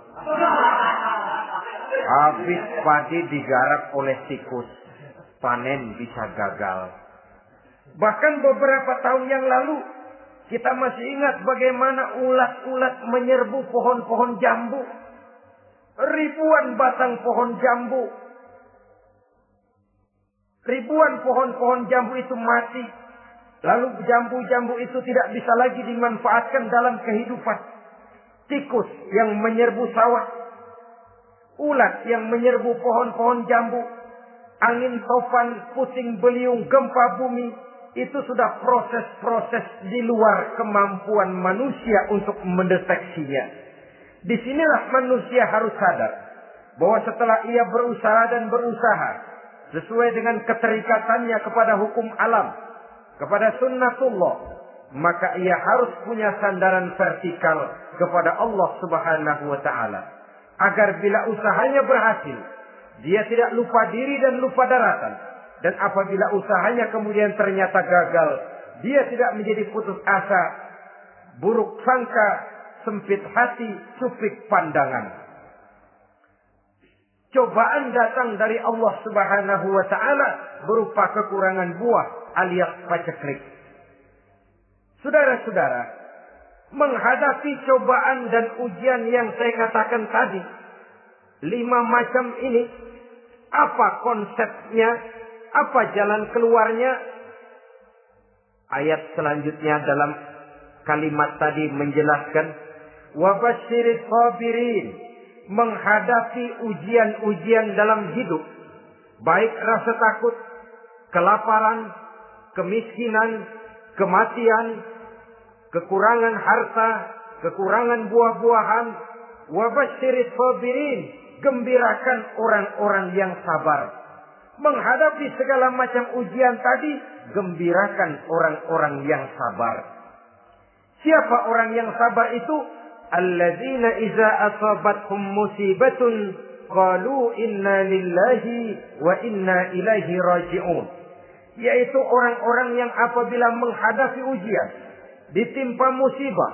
Habis padi digarap oleh tikus. Panen bisa gagal. Bahkan beberapa tahun yang lalu kita masih ingat bagaimana ulat-ulat menyerbu pohon-pohon jambu. Ribuan batang pohon jambu. Ribuan pohon-pohon jambu itu mati. Lalu jambu-jambu itu tidak bisa lagi dimanfaatkan dalam kehidupan. Tikus yang menyerbu sawah ulat yang menyerbu pohon-pohon jambu, angin topan, puting beliung, gempa bumi, itu sudah proses-proses di luar kemampuan manusia untuk mendeteksinya. Di sinilah manusia harus sadar bahwa setelah ia berusaha dan berusaha sesuai dengan keterikatannya kepada hukum alam, kepada sunnatullah, maka ia harus punya sandaran vertikal kepada Allah Subhanahu wa taala agar bila usahanya berhasil, dia tidak lupa diri dan lupa daratan. Dan apabila usahanya kemudian ternyata gagal, dia tidak menjadi putus asa, buruk sangka, sempit hati, supik pandangan. Cobaan datang dari Allah Subhanahu wa taala berupa kekurangan buah alias paceklik. Saudara-saudara, menghadapi cobaan dan ujian yang saya katakan tadi, lima macam ini apa konsepnya, apa jalan keluarnya? Ayat selanjutnya dalam kalimat tadi menjelaskan wabasyiris sabirin menghadapi ujian-ujian dalam hidup baik rasa takut, kelaparan, kemiskinan, kematian, kekurangan harta, kekurangan buah-buahan, wabasyiris sabirin gembirakan orang-orang yang sabar. Menghadapi segala macam ujian tadi, gembirakan orang-orang yang sabar. Siapa orang yang sabar itu? Alladzina iza asabathum musibatun qalu inna lillahi wa inna ilaihi raji'un. Yaitu orang-orang yang apabila menghadapi ujian, ditimpa musibah,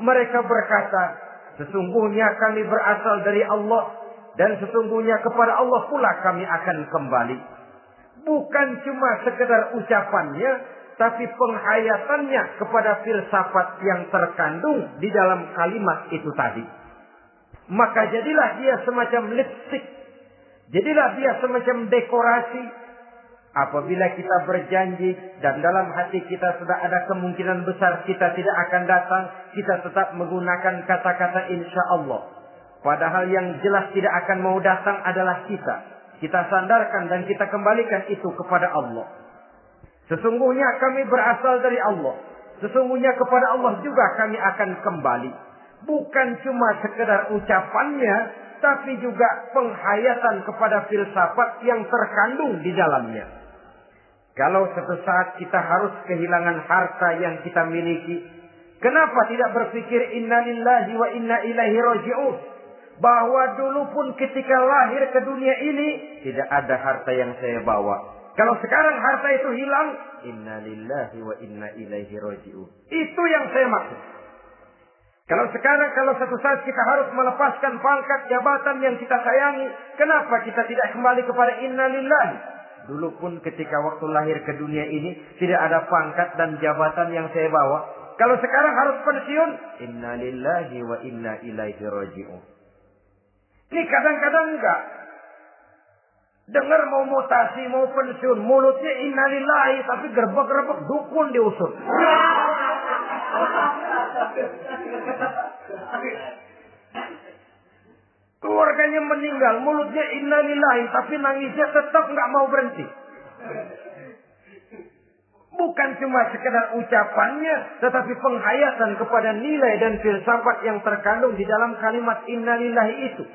mereka berkata, sesungguhnya kami berasal dari Allah dan sesungguhnya kepada Allah pula kami akan kembali. Bukan cuma sekedar ucapannya, tapi penghayatannya kepada filsafat yang terkandung di dalam kalimat itu tadi. Maka jadilah dia semacam lipstick. Jadilah dia semacam dekorasi. Apabila kita berjanji dan dalam hati kita sudah ada kemungkinan besar kita tidak akan datang, kita tetap menggunakan kata-kata insya Allah. Padahal yang jelas tidak akan mau datang adalah kita. Kita sandarkan dan kita kembalikan itu kepada Allah. Sesungguhnya kami berasal dari Allah. Sesungguhnya kepada Allah juga kami akan kembali. Bukan cuma sekedar ucapannya, tapi juga penghayatan kepada filsafat yang terkandung di dalamnya. Kalau suatu saat kita harus kehilangan harta yang kita miliki, kenapa tidak berpikir innalillahi wa inna ilaihi raji'un? Bahwa dulu pun ketika lahir ke dunia ini tidak ada harta yang saya bawa. Kalau sekarang harta itu hilang, inna lillahi wa inna ilaihi raji'un. Itu yang saya maksud. Kalau sekarang kalau satu saat kita harus melepaskan pangkat jabatan yang kita sayangi, kenapa kita tidak kembali kepada inna lillahi? Dulu pun ketika waktu lahir ke dunia ini tidak ada pangkat dan jabatan yang saya bawa. Kalau sekarang harus pensiun, inna lillahi wa inna ilaihi raji'un. Ini kadang-kadang enggak. Dengar mau mutasi, mau pensiun. Mulutnya innalillahi. Tapi gerbek-gerbek dukun diusut. Keluarganya meninggal. Mulutnya innalillahi. Tapi nangisnya tetap enggak mau berhenti. Bukan cuma sekedar ucapannya, tetapi penghayatan kepada nilai dan filsafat yang terkandung di dalam kalimat innalillahi itu.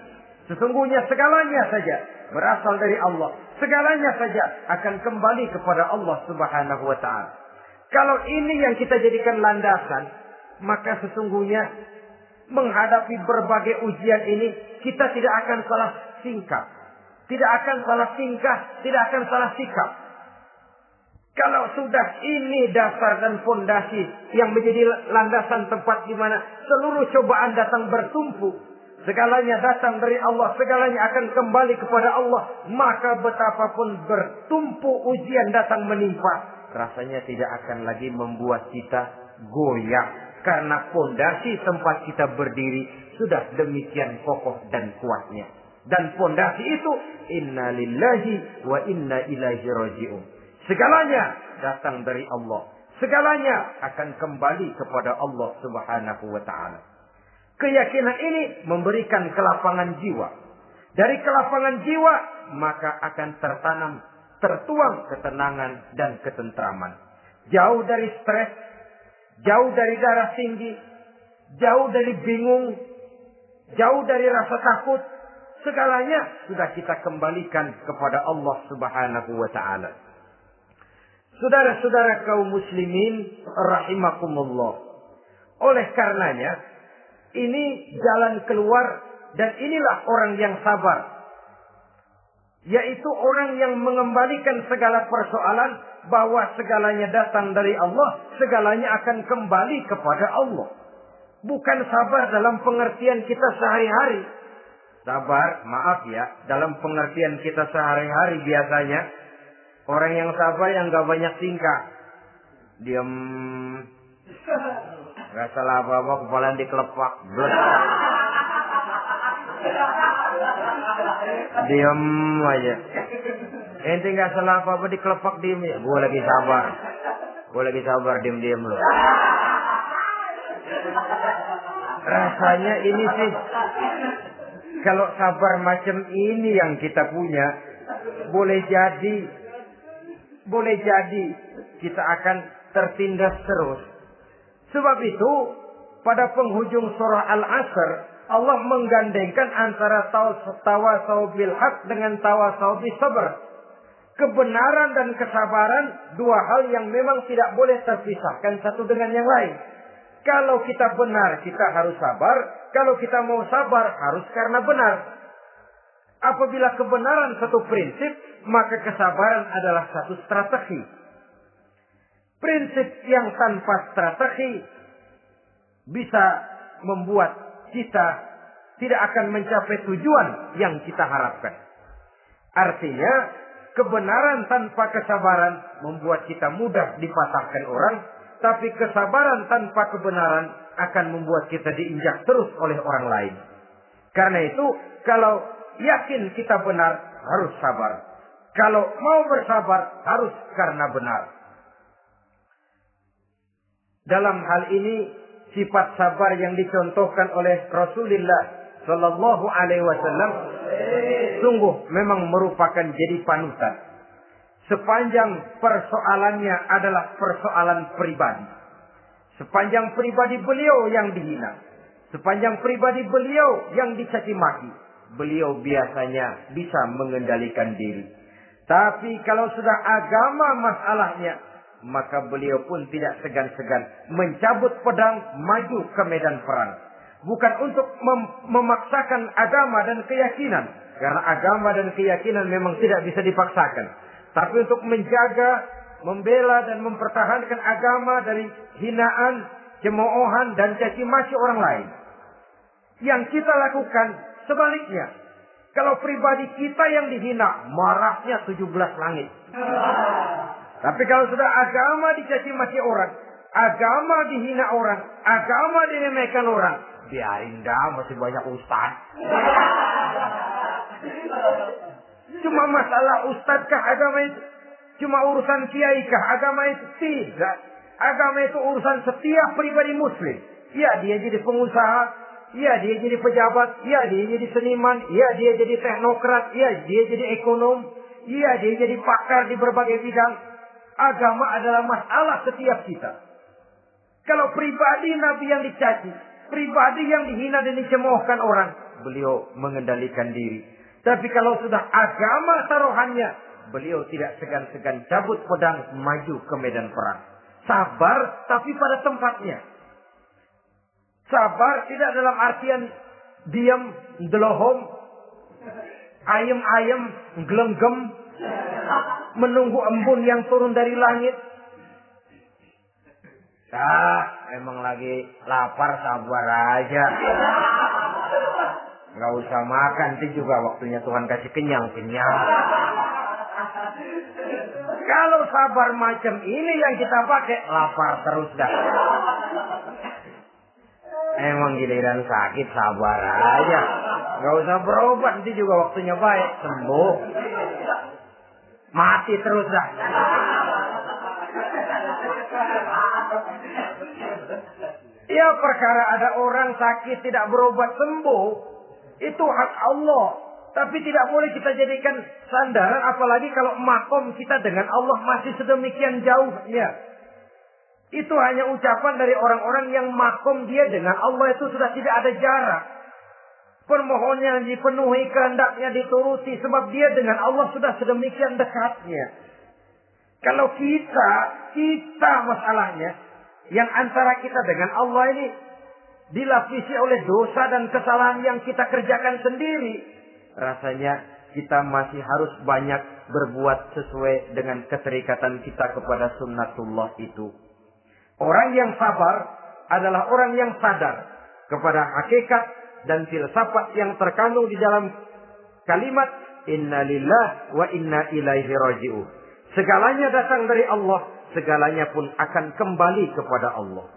Sesungguhnya segalanya saja berasal dari Allah. Segalanya saja akan kembali kepada Allah Subhanahu wa taala. Kalau ini yang kita jadikan landasan, maka sesungguhnya menghadapi berbagai ujian ini kita tidak akan salah singkap. Tidak akan salah tingkah, tidak akan salah sikap. Kalau sudah ini dasar dan fondasi yang menjadi landasan tempat di mana seluruh cobaan datang bertumpuk, Segalanya datang dari Allah. Segalanya akan kembali kepada Allah. Maka betapapun bertumpu ujian datang menimpa. Rasanya tidak akan lagi membuat kita goyah. Karena fondasi tempat kita berdiri sudah demikian kokoh dan kuatnya. Dan fondasi itu inna lillahi wa inna ilaihi raji'un. Segalanya datang dari Allah. Segalanya akan kembali kepada Allah Subhanahu wa taala. Keyakinan ini memberikan kelapangan jiwa. Dari kelapangan jiwa, maka akan tertanam, tertuang ketenangan dan ketentraman. Jauh dari stres, jauh dari darah tinggi, jauh dari bingung, jauh dari rasa takut, segalanya sudah kita kembalikan kepada Allah Subhanahu wa taala. Saudara-saudara kaum muslimin rahimakumullah. Oleh karenanya, ini jalan keluar dan inilah orang yang sabar. Yaitu orang yang mengembalikan segala persoalan bahwa segalanya datang dari Allah, segalanya akan kembali kepada Allah. Bukan sabar dalam pengertian kita sehari-hari. Sabar, maaf ya, dalam pengertian kita sehari-hari biasanya orang yang sabar yang gak banyak tingkah. Diam Gak salah apa-apa kepala dikelepak. Diam aja. Ente nggak salah apa-apa dikelepak diem ya. Gue lagi sabar. Gue lagi sabar diem-diem loh. Rasanya ini sih kalau sabar macam ini yang kita punya, boleh jadi, boleh jadi kita akan tertindas terus. Sebab itu, pada penghujung surah Al-Asr, Allah menggandengkan antara tawasau bil haq dengan tawasau sabr. Kebenaran dan kesabaran dua hal yang memang tidak boleh terpisahkan satu dengan yang lain. Kalau kita benar, kita harus sabar. Kalau kita mau sabar, harus karena benar. Apabila kebenaran satu prinsip, maka kesabaran adalah satu strategi. Prinsip yang tanpa strategi bisa membuat kita tidak akan mencapai tujuan yang kita harapkan. Artinya, kebenaran tanpa kesabaran membuat kita mudah dipatahkan orang, tapi kesabaran tanpa kebenaran akan membuat kita diinjak terus oleh orang lain. Karena itu, kalau yakin kita benar, harus sabar. Kalau mau bersabar, harus karena benar. Dalam hal ini, sifat sabar yang dicontohkan oleh Rasulullah Shallallahu Alaihi Wasallam sungguh memang merupakan jadi panutan sepanjang persoalannya adalah persoalan pribadi. Sepanjang pribadi beliau yang dihina. Sepanjang pribadi beliau yang dicaci maki. Beliau biasanya bisa mengendalikan diri. Tapi kalau sudah agama masalahnya, maka beliau pun tidak segan-segan mencabut pedang maju ke medan perang. Bukan untuk mem memaksakan agama dan keyakinan. Karena agama dan keyakinan memang tidak bisa dipaksakan tapi untuk menjaga, membela dan mempertahankan agama dari hinaan, cemoohan dan caci maki orang lain. Yang kita lakukan sebaliknya. Kalau pribadi kita yang dihina, marahnya 17 langit. Tapi kalau sudah agama dicaci maki orang, agama dihina orang, agama diremehkan orang, biarin dah masih banyak ustaz. Cuma masalah ustadzkah agama itu? Cuma urusan kiaikah agama itu? Tidak. Agama itu urusan setiap pribadi muslim. Ya dia jadi pengusaha. Ya dia jadi pejabat. Ya dia jadi seniman. Ya dia jadi teknokrat. Ya dia jadi ekonom. Ya dia jadi pakar di berbagai bidang. Agama adalah masalah setiap kita. Kalau pribadi Nabi yang dicaci. Pribadi yang dihina dan dicemoohkan orang. Beliau mengendalikan diri. Tapi kalau sudah agama taruhannya, beliau tidak segan-segan cabut pedang maju ke medan perang. Sabar tapi pada tempatnya. Sabar tidak dalam artian diam, delohom, ayam-ayam, gelenggem, menunggu embun yang turun dari langit. Ah, emang lagi lapar sabar aja. Nggak usah makan, nanti juga waktunya Tuhan kasih kenyang, kenyang. Kalau sabar macam ini yang kita pakai, lapar terus dah. Emang giliran sakit sabar aja. Nggak usah berobat, nanti juga waktunya baik, sembuh. Mati terus dah. Ya perkara ada orang sakit tidak berobat sembuh. Itu hak Allah. Tapi tidak boleh kita jadikan sandaran apalagi kalau makom kita dengan Allah masih sedemikian jauhnya. Itu hanya ucapan dari orang-orang yang makom dia dengan Allah itu sudah tidak ada jarak. Permohonnya dipenuhi, kehendaknya dituruti. Sebab dia dengan Allah sudah sedemikian dekatnya. Kalau kita, kita masalahnya. Yang antara kita dengan Allah ini dilapisi oleh dosa dan kesalahan yang kita kerjakan sendiri, rasanya kita masih harus banyak berbuat sesuai dengan keterikatan kita kepada sunnatullah itu. Orang yang sabar adalah orang yang sadar kepada hakikat dan filsafat yang terkandung di dalam kalimat Inna lillah wa inna ilaihi raji'un. Segalanya datang dari Allah, segalanya pun akan kembali kepada Allah.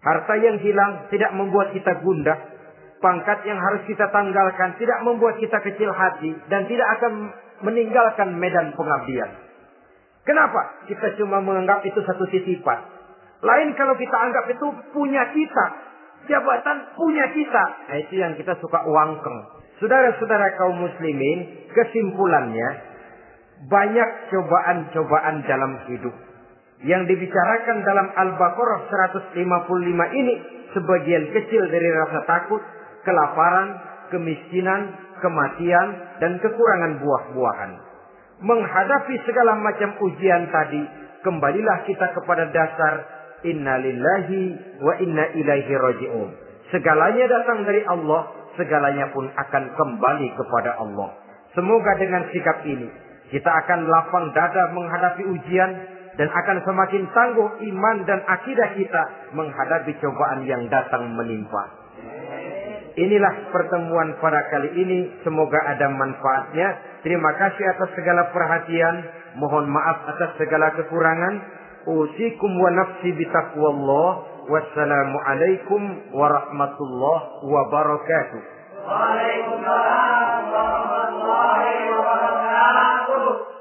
Harta yang hilang tidak membuat kita gundah. pangkat yang harus kita tanggalkan tidak membuat kita kecil hati dan tidak akan meninggalkan medan pengabdian. Kenapa? Kita cuma menganggap itu satu titipan. Lain kalau kita anggap itu punya kita. Jabatan punya kita. Nah, itu yang kita suka uangkeng. Saudara-saudara kaum muslimin, kesimpulannya, banyak cobaan-cobaan dalam hidup. Yang dibicarakan dalam Al-Baqarah 155 ini sebagian kecil dari rasa takut, kelaparan, kemiskinan, kematian, dan kekurangan buah-buahan. Menghadapi segala macam ujian tadi, kembalilah kita kepada dasar inna lillahi wa inna ilaihi raji'un. Segalanya datang dari Allah, segalanya pun akan kembali kepada Allah. Semoga dengan sikap ini, kita akan lapang dada menghadapi ujian dan akan semakin tangguh iman dan akidah kita menghadapi cobaan yang datang menimpa. Inilah pertemuan pada kali ini. Semoga ada manfaatnya. Terima kasih atas segala perhatian. Mohon maaf atas segala kekurangan. Usikum wa nafsi bitaqwallah. Wassalamualaikum warahmatullahi wabarakatuh. Waalaikumsalam warahmatullahi wabarakatuh.